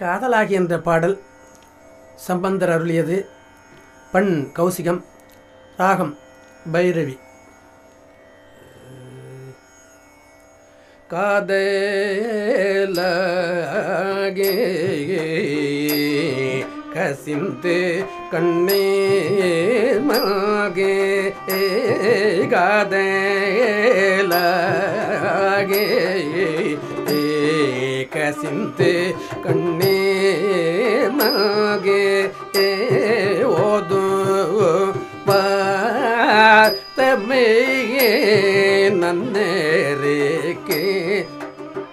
காதலாகி என்ற பாடல் சம்பந்தர் அருளியது. பண் கௌசிகம் ராகம் பைரவி. காதலாகே கசிந்து கண்ணே மகே காதலாகே கசிந்து கண்ணே மகே ஓது வாத்தமையே நன்னேரேக்கே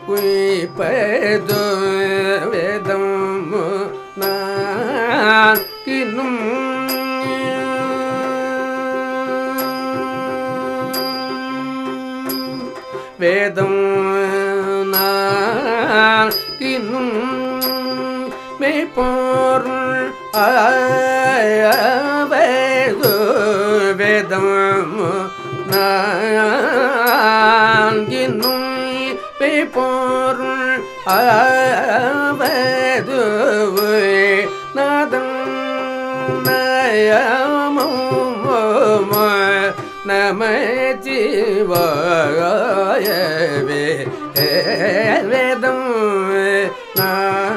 குய்பது வேதம் நான் இன்னும் வேதம் மெய்ப்பொருள் ஆவது வேதம் நான் இன்னும் மெய்ப்பொருள் ஆவது நாதம் நயமும் நம ஜீவாயவே வேதம் நான்